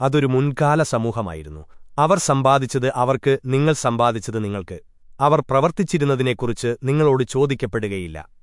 അതൊരു മുൻകാല സമൂഹമായിരുന്നു. അവർ സമ്പാദിച്ചത് അവർക്ക് നിങ്ങൾ സമ്പാദിച്ചത് നിങ്ങൾക്ക്. അവർ പ്രവർത്തിച്ചിരുന്നതിനെക്കുറിച്ച് നിങ്ങളോട് ചോദിക്കപ്പെടുകയില്ല.